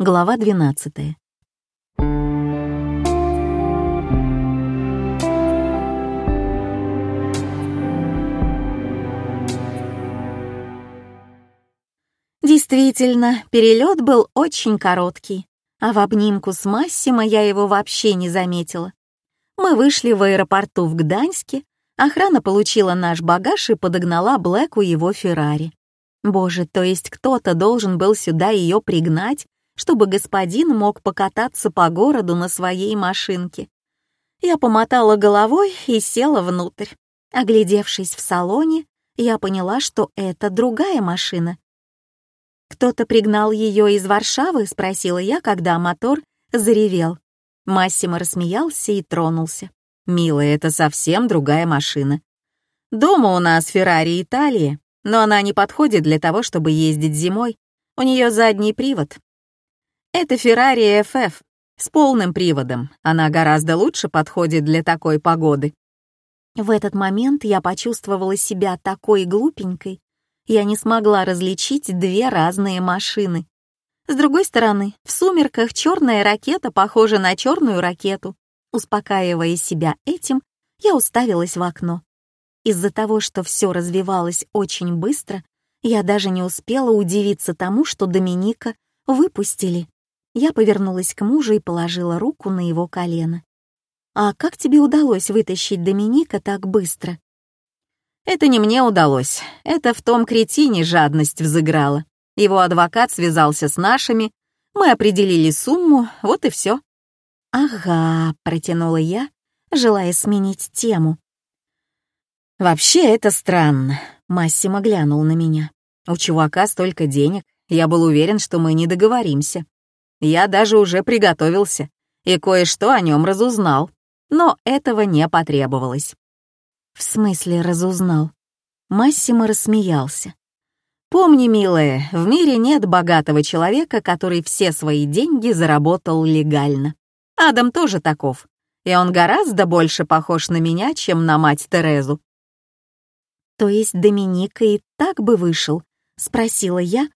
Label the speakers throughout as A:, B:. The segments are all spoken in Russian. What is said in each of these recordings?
A: Глава 12. Действительно, перелет был очень короткий, а в обнимку с Массимо я его вообще не заметила. Мы вышли в аэропорту в Гданьске, охрана получила наш багаж и подогнала Блэку его Феррари. Боже, то есть кто-то должен был сюда ее пригнать, чтобы господин мог покататься по городу на своей машинке. Я помотала головой и села внутрь. Оглядевшись в салоне, я поняла, что это другая машина. «Кто-то пригнал ее из Варшавы?» — спросила я, когда мотор заревел. Массимо рассмеялся и тронулся.
B: «Милая, это совсем другая машина. Дома у нас Феррари Италия, но она не подходит для того, чтобы ездить зимой. У нее задний привод. Это Ferrari FF с полным приводом. Она гораздо лучше подходит для такой погоды.
A: В этот момент я почувствовала себя такой глупенькой. Я не смогла различить две разные машины. С другой стороны, в сумерках черная ракета похожа на черную ракету. Успокаивая себя этим, я уставилась в окно. Из-за того, что все развивалось очень быстро, я даже не успела удивиться тому, что Доминика выпустили. Я повернулась к мужу и положила руку на его колено. «А как тебе удалось вытащить Доминика так быстро?»
B: «Это не мне удалось. Это в том кретине жадность взыграла. Его адвокат связался с нашими, мы определили сумму, вот и все.
A: «Ага», — протянула я, желая сменить тему.
B: «Вообще это странно», — Массимо глянул на меня. «У чувака столько денег, я был уверен, что мы не договоримся. Я даже уже приготовился и кое-что о нем разузнал, но этого не потребовалось.
A: В смысле разузнал? Массимо рассмеялся.
B: Помни, милая, в мире нет богатого человека, который все свои деньги заработал легально. Адам тоже таков, и он гораздо больше похож на меня, чем на мать Терезу.
A: То есть Доминика и так бы вышел? Спросила я,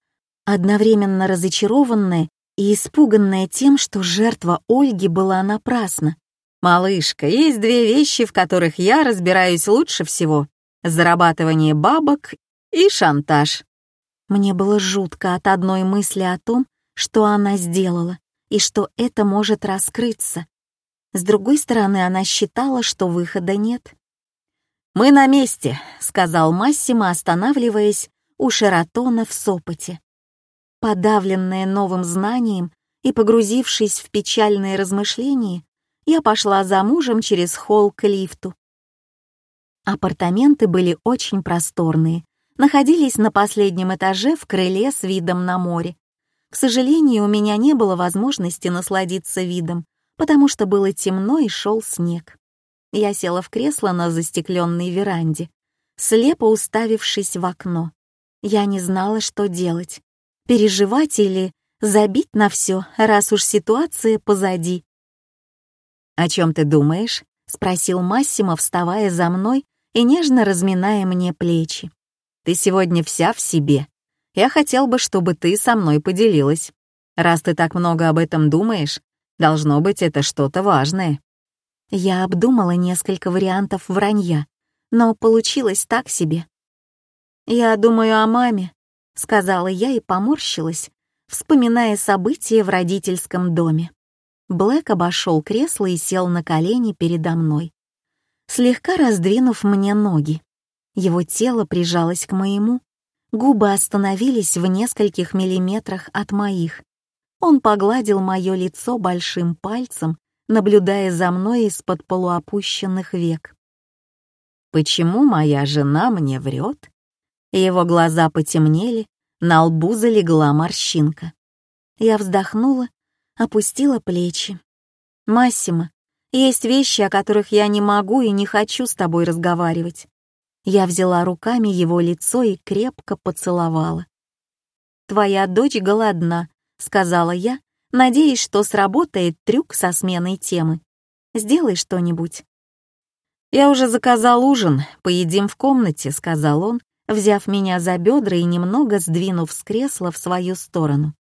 A: одновременно разочарованная и испуганная тем, что жертва Ольги была напрасна.
B: «Малышка, есть две вещи, в которых я разбираюсь лучше всего. Зарабатывание бабок и шантаж».
A: Мне было жутко от одной мысли о том, что она сделала, и что это может раскрыться. С другой стороны, она считала, что выхода нет.
B: «Мы на месте», — сказал Массимо, останавливаясь у Шератона в Сопоте.
A: Подавленная новым знанием и погрузившись в печальные размышления, я пошла за мужем через холл к лифту. Апартаменты были очень просторные, находились на последнем этаже в крыле с видом на море. К сожалению, у меня не было возможности насладиться видом, потому что было темно и шел снег. Я села в кресло на застекленной веранде, слепо уставившись в окно. Я не знала, что делать переживать или забить на все, раз уж ситуация позади.
B: «О чем ты думаешь?» — спросил Массимо, вставая за мной и нежно разминая мне плечи. «Ты сегодня вся в себе. Я хотел бы, чтобы ты со мной поделилась. Раз ты так много об этом думаешь, должно быть, это что-то важное».
A: Я обдумала несколько вариантов вранья, но получилось так себе. «Я думаю о маме», — сказала я и поморщилась, вспоминая события в родительском доме. Блэк обошел кресло и сел на колени передо мной, слегка раздвинув мне ноги. Его тело прижалось к моему, губы остановились в нескольких миллиметрах от моих. Он погладил мое лицо большим пальцем, наблюдая за мной из-под полуопущенных век.
B: «Почему моя жена мне врет?» Его глаза потемнели, на лбу залегла морщинка.
A: Я вздохнула, опустила плечи. «Массимо, есть вещи, о которых я не могу и не хочу с тобой разговаривать». Я взяла руками его лицо и крепко поцеловала. «Твоя дочь голодна», — сказала я, надеясь, что сработает трюк со сменой темы. «Сделай что-нибудь».
B: «Я уже заказал ужин, поедим в комнате», — сказал он, взяв меня за бедра и немного сдвинув с кресла в свою сторону.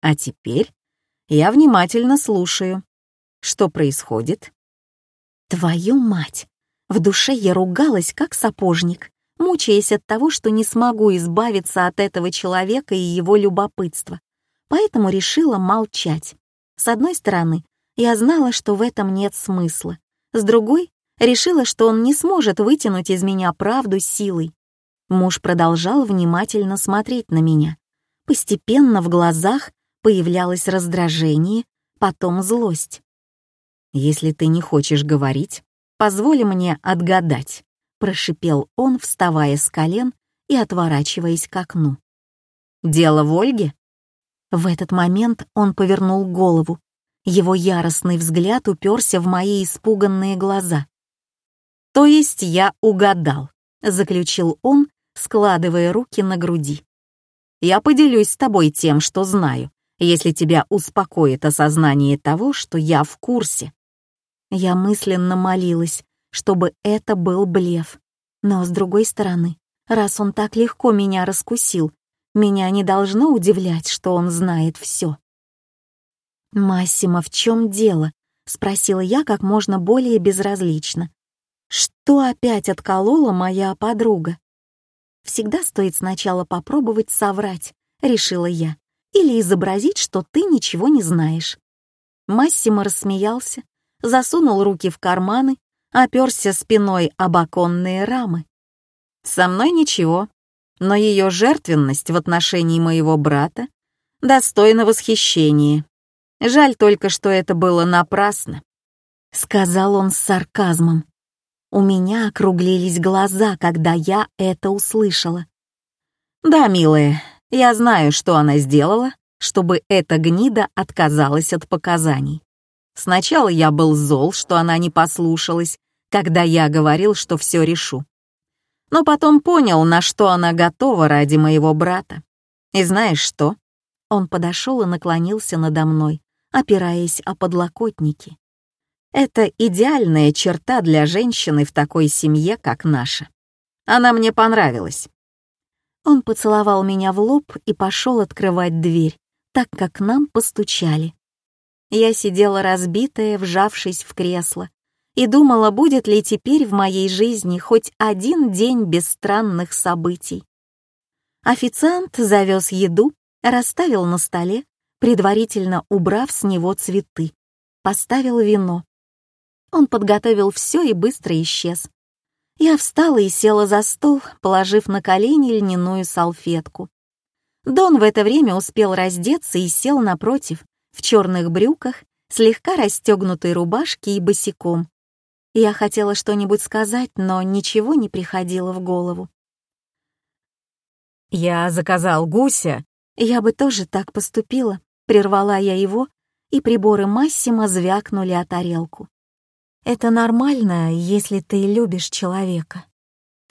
B: «А теперь Я внимательно слушаю. Что происходит?
A: Твою мать! В душе я ругалась, как сапожник, мучаясь от того, что не смогу избавиться от этого человека и его любопытства. Поэтому решила молчать. С одной стороны, я знала, что в этом нет смысла. С другой, решила, что он не сможет вытянуть из меня правду силой. Муж продолжал внимательно смотреть на меня. Постепенно в глазах появлялось раздражение, потом злость.
B: «Если ты не хочешь говорить, позволь мне отгадать», — прошипел он, вставая с колен и отворачиваясь к окну. «Дело в Ольге?»
A: В этот момент он повернул голову. Его яростный взгляд уперся в мои испуганные глаза.
B: «То есть я угадал», — заключил он, складывая руки на груди. «Я поделюсь с тобой тем, что знаю, если тебя успокоит осознание того, что я в курсе.
A: Я мысленно молилась, чтобы это был блеф. Но, с другой стороны, раз он так легко меня раскусил, меня не должно удивлять, что он знает все. «Массимо, в чем дело?» — спросила я как можно более безразлично. «Что опять отколола моя подруга?» «Всегда стоит сначала попробовать соврать», — решила я, «или изобразить, что ты ничего не знаешь». Массимо рассмеялся, засунул руки в карманы, оперся спиной об оконные рамы.
B: «Со мной ничего, но ее жертвенность в отношении моего брата достойна восхищения. Жаль только, что это было напрасно», —
A: сказал он с сарказмом. У меня округлились глаза, когда я это услышала.
B: «Да, милая, я знаю, что она сделала, чтобы эта гнида отказалась от показаний. Сначала я был зол, что она не послушалась, когда я говорил, что все решу. Но потом понял, на что она готова ради моего брата. И знаешь что?
A: Он подошел и наклонился надо мной, опираясь о подлокотники.
B: Это идеальная черта для женщины в такой семье, как наша. Она мне понравилась.
A: Он поцеловал меня в лоб и пошел открывать дверь, так как нам постучали. Я сидела разбитая, вжавшись в кресло, и думала, будет ли теперь в моей жизни хоть один день без странных событий. Официант завез еду, расставил на столе, предварительно убрав с него цветы, поставил вино. Он подготовил все и быстро исчез. Я встала и села за стол, положив на колени льняную салфетку. Дон в это время успел раздеться и сел напротив, в черных брюках, слегка расстегнутой рубашке и босиком. Я хотела что-нибудь сказать, но ничего не приходило в голову.
B: «Я заказал гуся».
A: Я бы тоже так поступила, прервала я его, и приборы Массима звякнули о тарелку. «Это нормально, если ты любишь человека».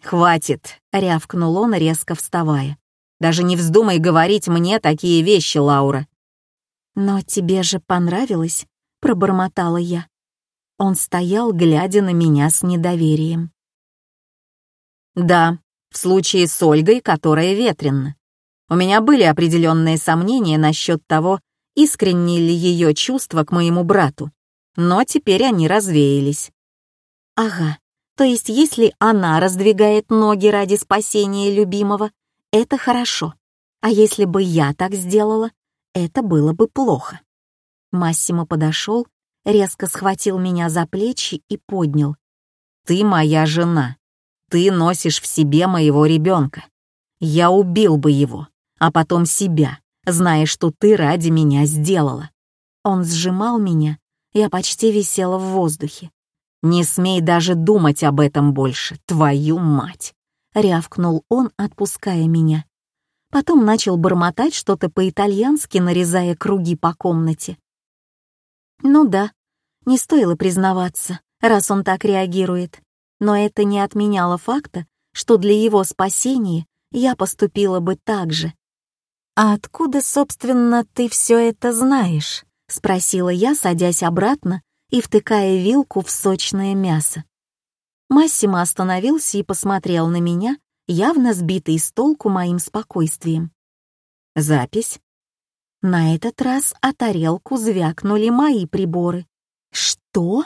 B: «Хватит», — рявкнул он, резко вставая. «Даже не вздумай говорить мне такие вещи, Лаура.
A: «Но тебе же понравилось?» — пробормотала я. Он стоял, глядя на меня с недоверием.
B: «Да, в случае с Ольгой, которая ветренна. У меня были определенные сомнения насчет того, искренние ли ее чувства к моему брату, но теперь они развеялись».
A: «Ага, то есть если она раздвигает ноги ради спасения любимого, это хорошо. А если бы я так сделала, это было бы плохо. Массимо подошел, резко схватил меня за плечи и поднял.
B: «Ты моя жена. Ты носишь в себе моего ребенка. Я убил бы его, а потом себя, зная, что ты ради меня сделала».
A: Он сжимал меня, я почти висела в воздухе.
B: «Не смей даже думать об этом больше, твою мать!» — рявкнул он, отпуская меня.
A: Потом начал бормотать что-то по-итальянски, нарезая круги по комнате. Ну да, не стоило признаваться, раз он так реагирует. Но это не отменяло факта, что для его спасения я поступила бы так же. «А откуда, собственно, ты все это знаешь?» — спросила я, садясь обратно и втыкая вилку в сочное мясо. Массимо остановился и посмотрел на меня, явно сбитый с толку моим спокойствием.
B: «Запись?»
A: На этот раз о тарелку звякнули мои приборы. «Что?»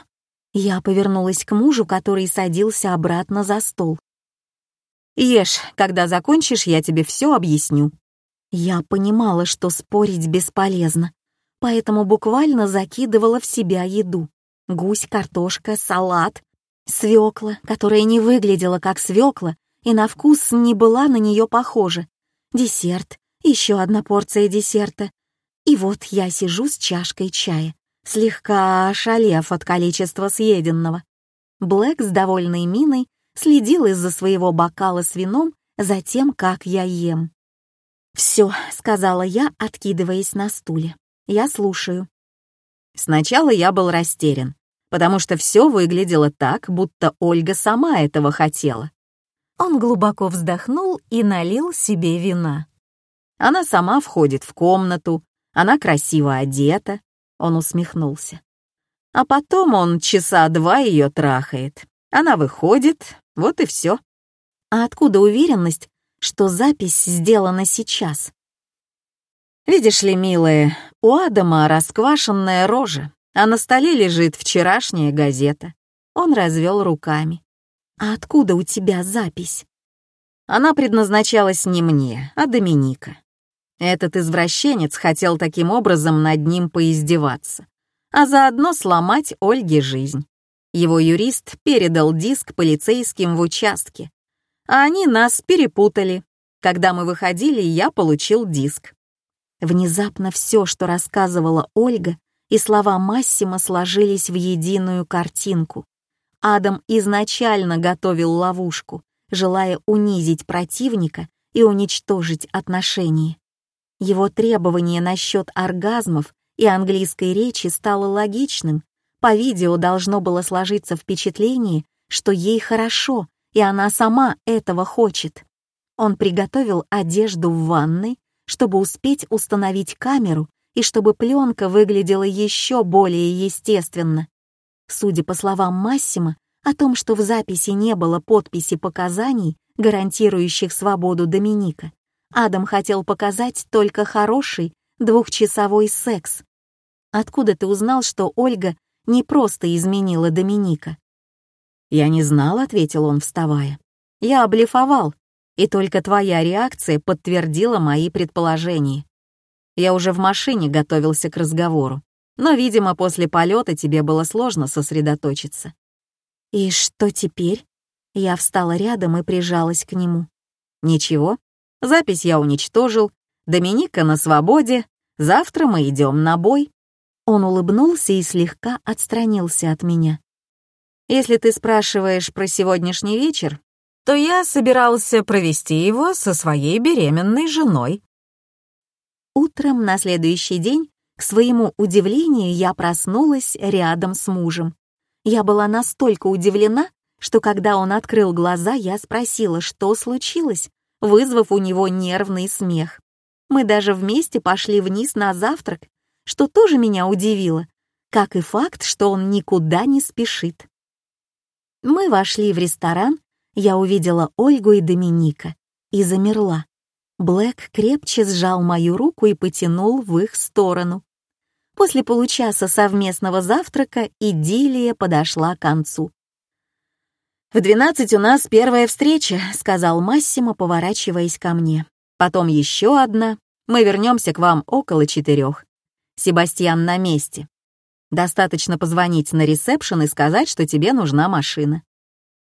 A: Я повернулась к мужу, который садился обратно за стол.
B: «Ешь, когда закончишь, я тебе все объясню».
A: Я понимала, что спорить бесполезно, поэтому буквально закидывала в себя еду. Гусь, картошка, салат, свекла, которая не выглядела как свекла и на вкус не была на нее похожа, десерт, еще одна порция десерта. И вот я сижу с чашкой чая, слегка ошалев от количества съеденного. Блэк с довольной миной следил из-за своего бокала с вином за тем, как я ем. «Все», — сказала я, откидываясь на стуле. «Я слушаю».
B: Сначала я был растерян, потому что все выглядело так, будто Ольга сама этого хотела.
A: Он глубоко вздохнул и налил себе вина.
B: Она сама входит в комнату, она красиво одета, он усмехнулся. А потом он часа два ее трахает. Она выходит, вот и все.
A: А откуда уверенность, что запись сделана сейчас?
B: Видишь ли, милая, у Адама расквашенная рожа, а на столе лежит вчерашняя газета. Он развел руками.
A: «А откуда у тебя запись?»
B: Она предназначалась не мне, а Доминика. Этот извращенец хотел таким образом над ним поиздеваться, а заодно сломать Ольге жизнь. Его юрист передал диск полицейским в участке, а они нас перепутали. Когда мы выходили, я получил диск.
A: Внезапно все, что рассказывала Ольга, и слова Массима сложились в единую картинку. Адам изначально готовил ловушку, желая унизить противника и уничтожить отношения. Его требование насчет оргазмов и английской речи стало логичным. По видео должно было сложиться впечатление, что ей хорошо, и она сама этого хочет. Он приготовил одежду в ванной, чтобы успеть установить камеру и чтобы пленка выглядела еще более естественно. Судя по словам Массима, о том, что в записи не было подписи показаний, гарантирующих свободу Доминика, Адам хотел показать только хороший двухчасовой секс. Откуда ты узнал, что Ольга не просто изменила Доминика?
B: «Я не знал», — ответил он, вставая. «Я облифовал, и только твоя реакция подтвердила мои предположения. Я уже в машине готовился к разговору. Но, видимо, после полета тебе было сложно сосредоточиться.
A: «И что теперь?» Я встала рядом и прижалась к нему.
B: «Ничего. Запись я уничтожил. Доминика на свободе. Завтра мы идем на бой».
A: Он улыбнулся и слегка отстранился от меня.
B: «Если ты спрашиваешь про сегодняшний вечер, то я собирался провести его со своей беременной женой».
A: Утром на следующий день к своему удивлению, я проснулась рядом с мужем. Я была настолько удивлена, что когда он открыл глаза, я спросила, что случилось, вызвав у него нервный смех. Мы даже вместе пошли вниз на завтрак, что тоже меня удивило, как и факт, что он никуда не спешит. Мы вошли в ресторан, я увидела Ольгу и Доминика и замерла. Блэк крепче сжал мою руку и потянул в их сторону. После получаса совместного завтрака идиллия подошла к концу.
B: «В двенадцать у нас первая встреча», — сказал Массимо, поворачиваясь ко мне. «Потом еще одна. Мы вернемся к вам около четырех. Себастьян на месте. Достаточно позвонить на ресепшн и сказать, что тебе нужна машина».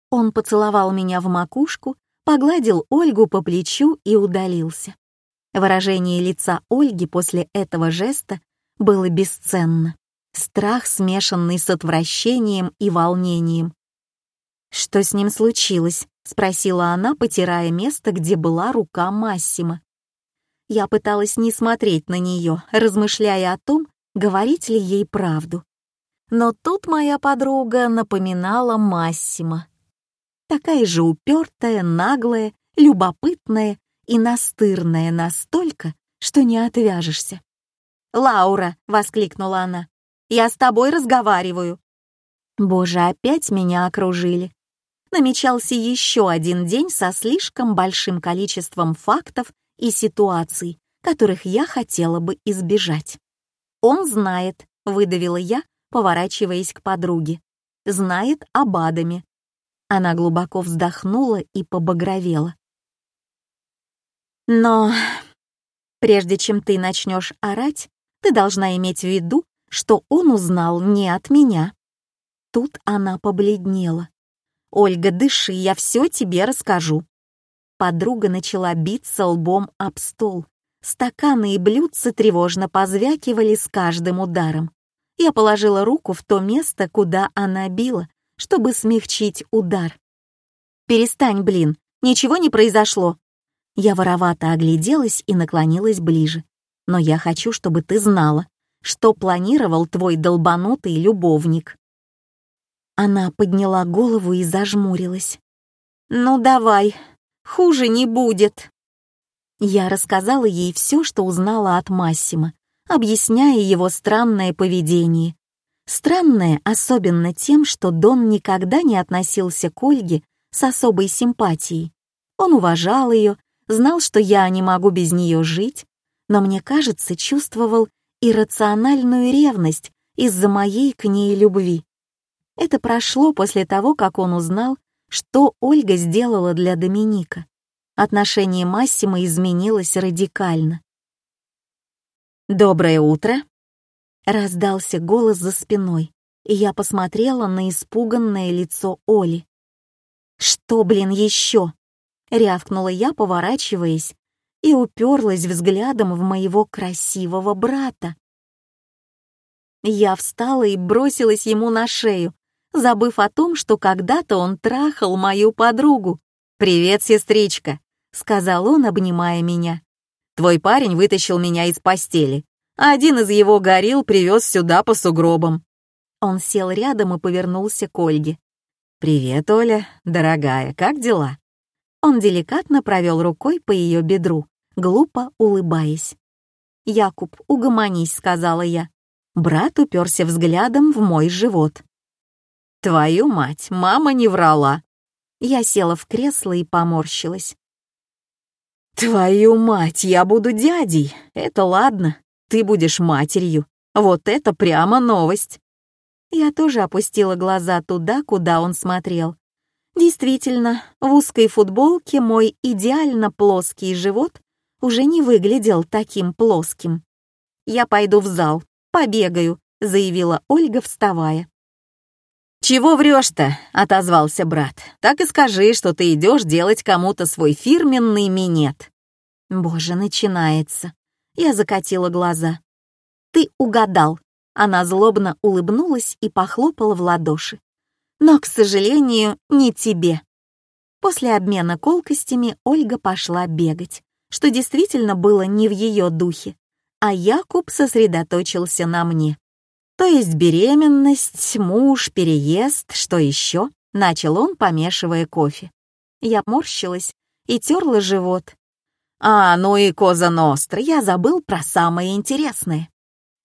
A: Он поцеловал меня в макушку, погладил Ольгу по плечу и удалился. Выражение лица Ольги после этого жеста было бесценно. Страх, смешанный с отвращением и волнением. «Что с ним случилось?» — спросила она, потирая место, где была рука Массима. Я пыталась не смотреть на нее, размышляя о том, говорить ли ей правду. Но тут моя подруга напоминала Массима. Такая же упертая, наглая, любопытная и настырная настолько, что не отвяжешься. «Лаура!» — воскликнула она. «Я с тобой разговариваю!» Боже, опять меня окружили. Намечался еще один день со слишком большим количеством фактов и ситуаций, которых я хотела бы избежать. «Он знает», — выдавила я, поворачиваясь к подруге. «Знает об Адаме». Она глубоко вздохнула и побагровела. «Но прежде чем ты начнешь орать, ты должна иметь в виду, что он узнал не от меня». Тут она побледнела. «Ольга, дыши, я все тебе расскажу». Подруга начала биться лбом об стол. Стаканы и блюдца тревожно позвякивали с каждым ударом. Я положила руку в то место, куда она била, чтобы смягчить удар. «Перестань, блин, ничего не произошло». Я воровато огляделась и наклонилась ближе. «Но я хочу, чтобы ты знала, что планировал твой долбанутый любовник». Она подняла голову и зажмурилась. «Ну давай, хуже не будет». Я рассказала ей все, что узнала от Массима, объясняя его странное поведение. Странное особенно тем, что Дон никогда не относился к Ольге с особой симпатией. Он уважал ее, знал, что я не могу без нее жить, но, мне кажется, чувствовал иррациональную ревность из-за моей к ней любви. Это прошло после того, как он узнал, что Ольга сделала для Доминика. Отношение Массима изменилось радикально. «Доброе утро!» Раздался голос за спиной, и я посмотрела на испуганное лицо Оли. «Что, блин, еще?» — рявкнула я, поворачиваясь, и уперлась взглядом в моего красивого брата. Я встала и бросилась ему на шею, забыв о том, что когда-то он трахал мою подругу. «Привет, сестричка», — сказал он, обнимая меня. «Твой парень вытащил меня из постели, а один из его горил привез сюда по сугробам». Он сел рядом и повернулся к Ольге. «Привет, Оля, дорогая, как дела?» Он деликатно провел рукой по ее бедру, глупо улыбаясь. «Якуб, угомонись», — сказала я. Брат уперся взглядом в мой живот. Твою мать, мама не врала. Я села в кресло и поморщилась. Твою мать, я буду дядей. Это ладно. Ты будешь матерью. Вот это прямо новость. Я тоже опустила глаза туда, куда он смотрел. Действительно, в узкой футболке мой идеально плоский живот уже не выглядел таким плоским. «Я пойду в зал, побегаю», — заявила Ольга, вставая. «Чего врешь-то?» — отозвался брат. «Так и скажи, что ты идешь делать кому-то свой фирменный минет». «Боже, начинается». Я закатила глаза. «Ты угадал». Она злобно улыбнулась и похлопала в ладоши. «Но, к сожалению, не тебе». После обмена колкостями Ольга пошла бегать, что действительно было не в ее духе, а Якуб сосредоточился на мне. То есть беременность, муж, переезд, что еще? Начал он, помешивая кофе. Я морщилась и терла живот. А, ну и Коза Ностра, я забыл про самое интересное.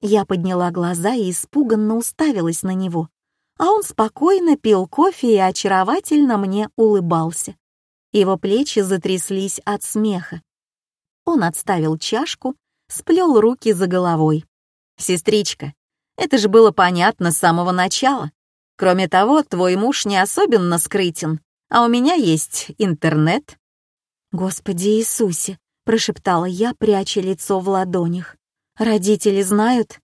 A: Я подняла глаза и испуганно уставилась на него, а он спокойно пил кофе и очаровательно мне улыбался. Его плечи затряслись от смеха. Он отставил чашку, сплел руки за головой. «Сестричка, это же было понятно с самого начала. Кроме того, твой муж не особенно скрытен, а у меня есть интернет». «Господи Иисусе!» — прошептала я, пряча лицо в ладонях. «Родители знают?»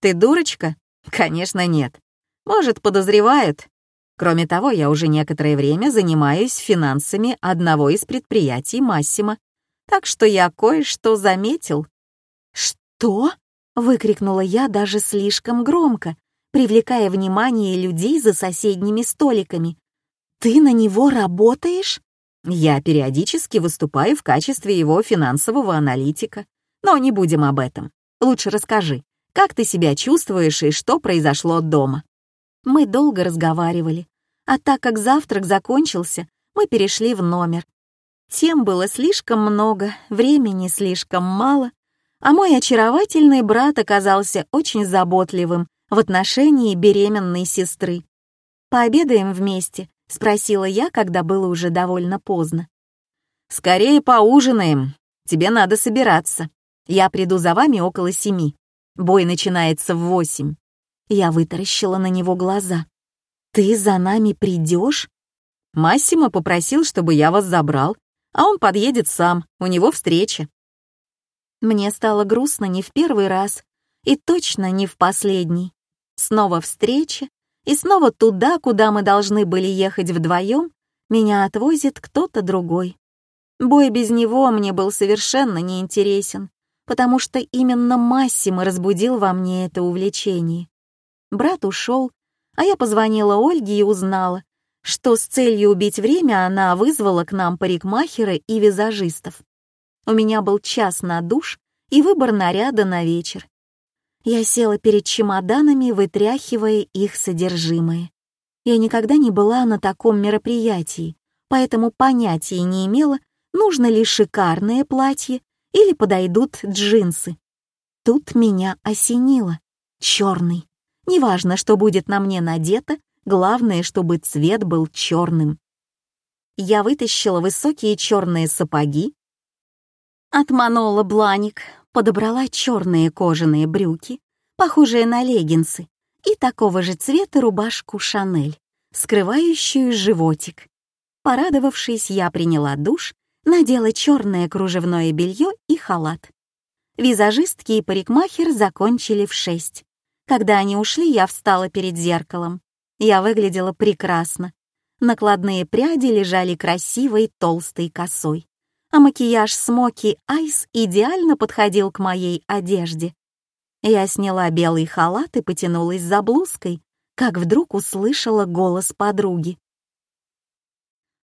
A: «Ты дурочка?» «Конечно, нет. Может, подозревают. Кроме того, я уже некоторое время занимаюсь финансами одного из предприятий Массима, так что я кое-что заметил». «Что?» выкрикнула я даже слишком громко, привлекая внимание людей за соседними столиками. «Ты на него работаешь?» «Я периодически выступаю в качестве его финансового аналитика. Но не будем об этом. Лучше расскажи, как ты себя чувствуешь и что произошло дома?» Мы долго разговаривали, а так как завтрак закончился, мы перешли в номер. Тем было слишком много, времени слишком мало, а мой очаровательный брат оказался очень заботливым в отношении беременной сестры. «Пообедаем вместе?» — спросила я, когда было уже довольно поздно. «Скорее поужинаем. Тебе надо собираться. Я приду за вами около семи. Бой начинается в восемь».
B: Я вытаращила на него глаза. «Ты за нами придешь?»
A: Массимо попросил, чтобы я вас забрал, а он подъедет сам, у него встреча.
B: Мне стало грустно не в первый раз и точно не в последний. Снова встреча, и снова туда, куда мы должны были ехать вдвоем, меня отвозит кто-то другой. Бой без него мне был совершенно неинтересен, потому что именно Массимо разбудил во мне это увлечение. Брат ушел, а я позвонила Ольге и узнала, что с целью убить время она вызвала к нам парикмахера и визажистов. У меня был час на душ и выбор наряда на вечер. Я села перед чемоданами, вытряхивая их содержимое. Я никогда не была на таком мероприятии, поэтому понятия не имела, нужно ли шикарное платье или подойдут джинсы. Тут меня осенило. Черный. Неважно, что будет на мне надето, главное, чтобы цвет был черным. Я вытащила высокие черные сапоги, отманула бланик, подобрала черные кожаные брюки, похожие на леггинсы, и такого же цвета рубашку «Шанель», скрывающую животик. Порадовавшись, я приняла душ, надела черное кружевное белье и халат. Визажистки и парикмахер закончили в шесть. Когда они ушли, я встала перед зеркалом. Я выглядела прекрасно. Накладные пряди лежали красивой толстой косой а макияж Смоки Айс идеально подходил к моей одежде. Я сняла белый халат и потянулась за блузкой, как вдруг услышала голос подруги.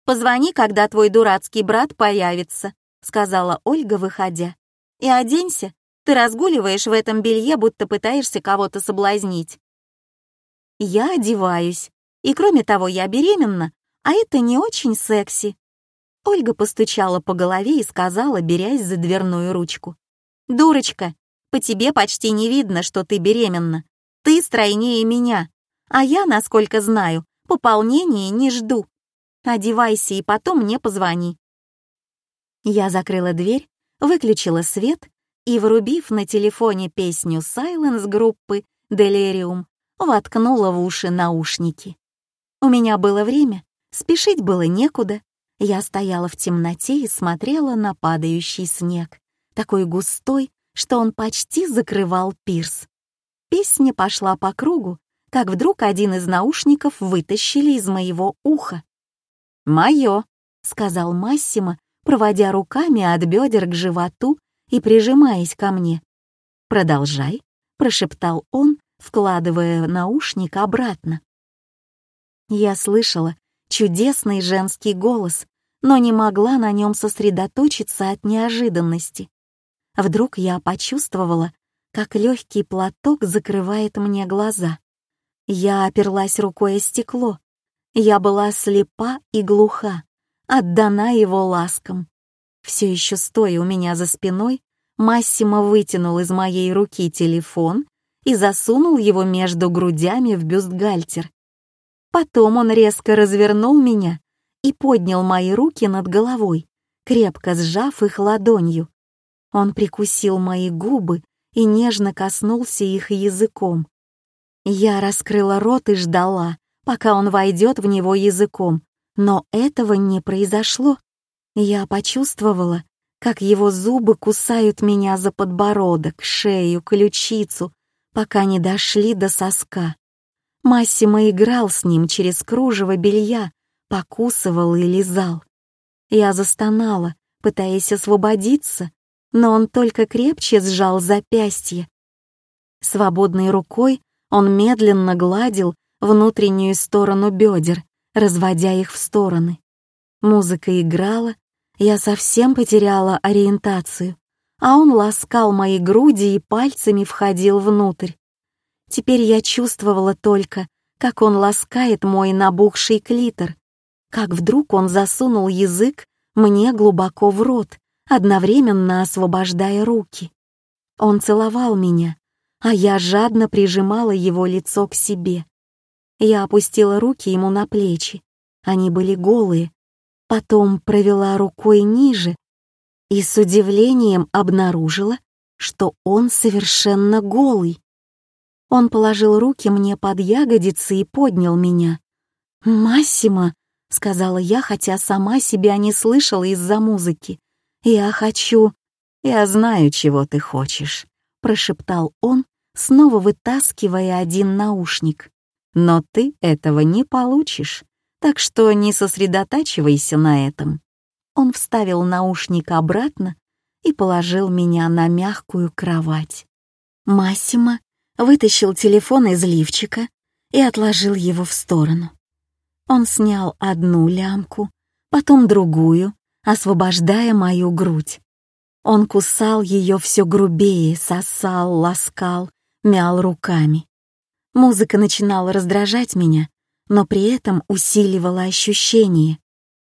B: «Позвони, когда твой дурацкий брат появится», — сказала Ольга, выходя. «И оденься, ты разгуливаешь в этом белье, будто пытаешься кого-то соблазнить». Я одеваюсь, и кроме того, я беременна, а это не очень секси. Ольга постучала по голове и сказала, берясь за дверную ручку. «Дурочка, по тебе почти не видно, что ты беременна. Ты стройнее меня, а я, насколько знаю, пополнения не жду. Одевайся и потом мне позвони». Я закрыла дверь, выключила свет и, врубив на телефоне песню «Silence» группы «Delirium», воткнула в уши наушники. У меня было время, спешить было некуда, я стояла в темноте и смотрела на падающий снег, такой густой, что он почти закрывал пирс. Песня пошла по кругу, как вдруг один из наушников вытащили из моего уха. «Моё», — сказал Массимо, проводя руками от бедер к животу и прижимаясь ко мне. «Продолжай», — прошептал он, вкладывая наушник обратно. Я слышала, чудесный женский голос, но не могла на нем сосредоточиться от неожиданности. Вдруг я почувствовала, как легкий платок закрывает мне глаза. Я оперлась рукой о стекло. Я была слепа и глуха, отдана его ласкам. Все еще стоя у меня за спиной, Массимо вытянул из моей руки телефон и засунул его между грудями в бюстгальтер. Потом он резко развернул меня и поднял мои руки над головой, крепко сжав их ладонью. Он прикусил мои губы и нежно коснулся их языком. Я раскрыла рот и ждала, пока он войдет в него языком, но этого не произошло. Я почувствовала, как его зубы кусают меня за подбородок, шею, ключицу, пока не дошли до соска. Массимо играл с ним через кружево белья, покусывал и лизал. Я застонала, пытаясь освободиться, но он только крепче сжал запястье. Свободной рукой он медленно гладил внутреннюю сторону бедер, разводя их в стороны. Музыка играла, я совсем потеряла ориентацию, а он ласкал мои груди и пальцами входил внутрь. Теперь я чувствовала только, как он ласкает мой набухший клитор, как вдруг он засунул язык мне глубоко в рот, одновременно освобождая руки. Он целовал меня, а я жадно прижимала его лицо к себе. Я опустила руки ему на плечи, они были голые, потом провела рукой ниже и с удивлением обнаружила,
A: что он совершенно голый. Он положил руки мне под ягодицы и поднял меня. «Массимо», — сказала я, хотя сама себя не слышала из-за музыки. «Я хочу...» «Я знаю, чего ты хочешь», — прошептал он, снова вытаскивая один наушник. «Но ты этого не получишь, так что не сосредотачивайся на этом». Он вставил наушник обратно и положил меня на мягкую кровать. Массимо вытащил телефон из лифчика и отложил его в сторону. Он снял одну лямку, потом другую, освобождая мою грудь. Он кусал ее все грубее, сосал, ласкал, мял руками. Музыка начинала раздражать меня, но при этом усиливала ощущение.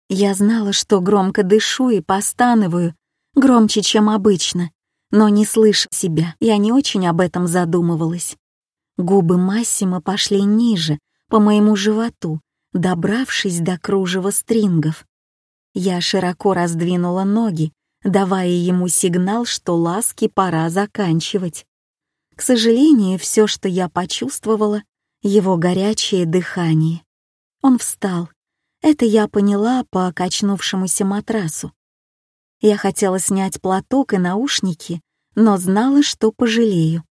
A: Я знала, что громко дышу и постанываю, громче, чем обычно, но не слыша себя, я не очень об этом задумывалась. Губы Массима пошли ниже, по моему животу, добравшись до кружева стрингов. Я широко раздвинула ноги, давая ему сигнал, что ласки пора заканчивать. К сожалению, все, что я почувствовала, его горячее дыхание. Он встал. Это я поняла по качнувшемуся матрасу. Я хотела снять платок и наушники, но знала, что пожалею.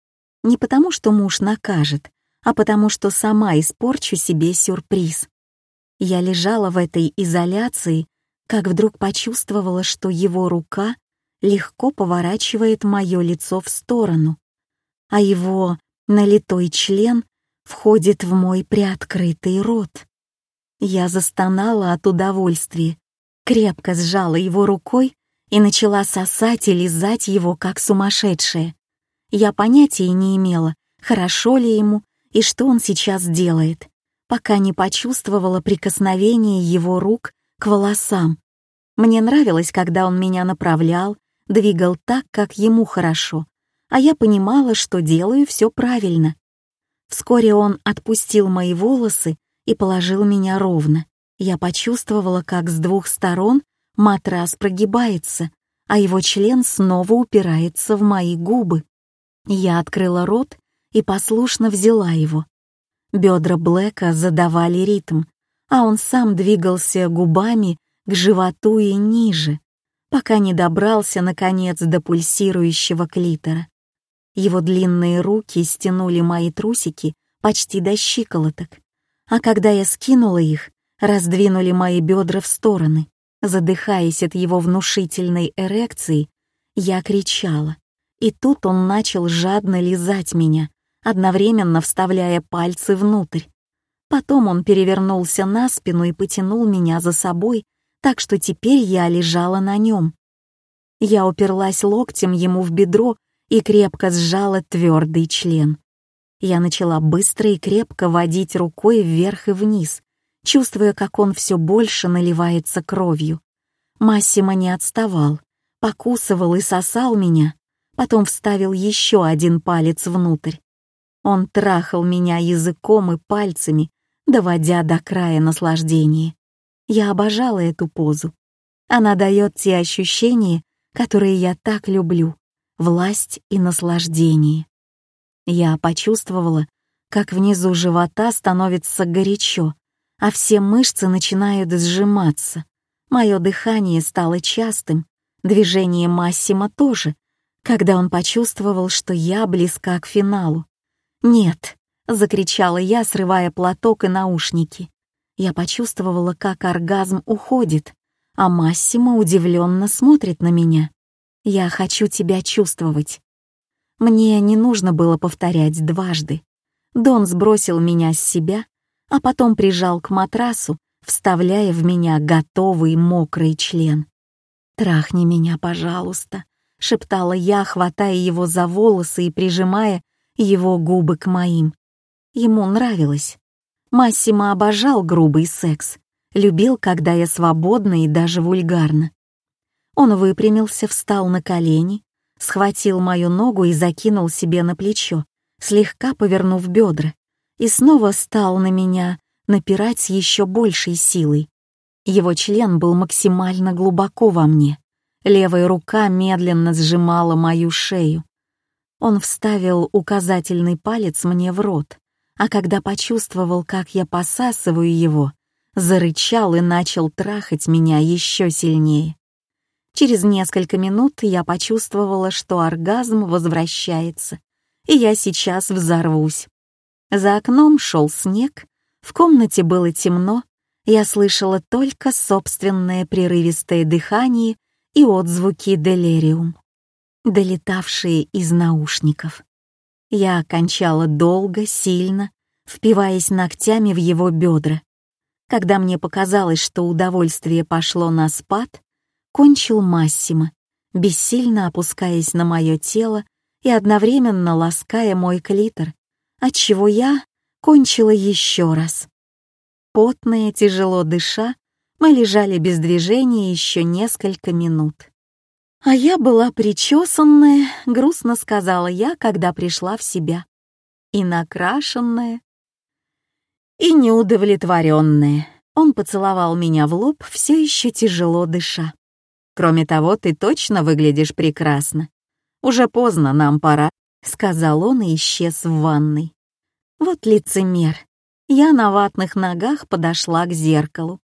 A: Не потому, что муж накажет, а потому, что сама испорчу себе сюрприз. Я лежала в этой изоляции, как вдруг почувствовала, что его рука легко поворачивает мое лицо в сторону, а его налитой член входит в мой приоткрытый рот. Я застонала от удовольствия, крепко сжала его рукой и начала сосать и лизать его, как сумасшедшая. Я понятия не имела, хорошо ли ему и что он сейчас делает, пока не почувствовала прикосновение его рук к волосам. Мне нравилось, когда он меня направлял, двигал так, как ему хорошо, а я понимала, что делаю все правильно. Вскоре он отпустил мои волосы и положил меня ровно. Я почувствовала, как с двух сторон матрас прогибается, а его член снова упирается в мои губы. Я открыла рот и послушно взяла его. Бедра Блэка задавали ритм, а он сам двигался губами к животу и ниже, пока не добрался, наконец, до пульсирующего клитора. Его длинные руки стянули мои трусики почти до щиколоток, а когда я скинула их, раздвинули мои бедра в стороны. Задыхаясь от его внушительной эрекции, я кричала, и тут он начал жадно лизать меня, одновременно вставляя пальцы внутрь. Потом он перевернулся на спину и потянул меня за собой, так что теперь я лежала на нем. Я уперлась локтем ему в бедро и крепко сжала твердый член. Я начала быстро и крепко водить рукой вверх и вниз, чувствуя, как он все больше наливается кровью. Массимо не отставал, покусывал и сосал меня, потом вставил еще один палец внутрь. Он трахал меня языком и пальцами, доводя до края наслаждения. Я обожала эту позу. Она дает те ощущения, которые я так люблю, власть и наслаждение. Я почувствовала, как внизу живота становится горячо, а все мышцы начинают сжиматься. Мое дыхание стало частым, движение Массима тоже, когда он почувствовал, что я близка к финалу. «Нет!» — закричала я, срывая платок и наушники. Я почувствовала, как оргазм уходит, а Массимо удивленно смотрит на меня. «Я хочу тебя чувствовать». Мне не нужно было повторять дважды. Дон сбросил меня с себя, а потом прижал к матрасу, вставляя в меня готовый мокрый член. «Трахни меня, пожалуйста», — шептала я, хватая его за волосы и прижимая его губы к моим. Ему нравилось. Массимо обожал грубый секс, любил, когда я свободна и даже вульгарна. Он выпрямился, встал на колени, схватил мою ногу и закинул себе на плечо, слегка повернув бедра, и снова стал на меня напирать с еще большей силой. Его член был максимально глубоко во мне. Левая рука медленно сжимала мою шею,
B: Он вставил указательный палец мне в рот, а когда почувствовал, как я посасываю его, зарычал и начал трахать меня еще сильнее. Через несколько минут я почувствовала, что оргазм возвращается, и я сейчас взорвусь. За окном шел снег, в комнате было темно, я слышала только собственное прерывистое дыхание и отзвуки делириум, долетавшие из наушников. Я окончала долго, сильно, впиваясь ногтями в его бедра. Когда мне показалось, что удовольствие пошло на спад, кончил Массимо, бессильно опускаясь на мое тело и одновременно лаская мой клитор, отчего я кончила еще раз. Потные, тяжело дыша, мы лежали без движения еще несколько минут. А я была причесанная, грустно сказала я, когда пришла в себя. И накрашенная, и неудовлетворенная. Он поцеловал меня в лоб, все еще тяжело дыша. Кроме того, ты точно выглядишь прекрасно. Уже поздно, нам пора, сказал он и исчез в ванной. Вот лицемер. Я на ватных ногах подошла к зеркалу.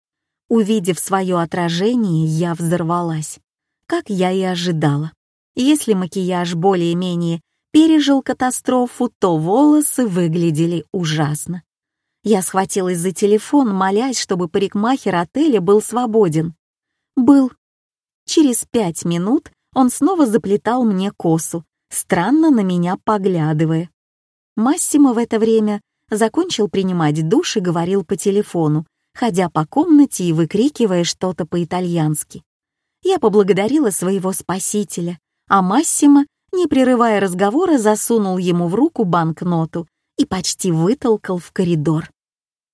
B: Увидев свое отражение, я взорвалась. Как я и ожидала. Если макияж более-менее пережил катастрофу, то волосы выглядели ужасно. Я схватилась за телефон, молясь, чтобы парикмахер отеля был свободен. Был. Через пять минут он снова заплетал мне косу, странно на меня поглядывая. Массимо в это время закончил принимать душ и говорил по телефону, ходя по комнате и выкрикивая что-то по-итальянски. Я поблагодарила своего спасителя, а Массимо, не прерывая разговора, засунул ему в руку банкноту и почти вытолкал в коридор.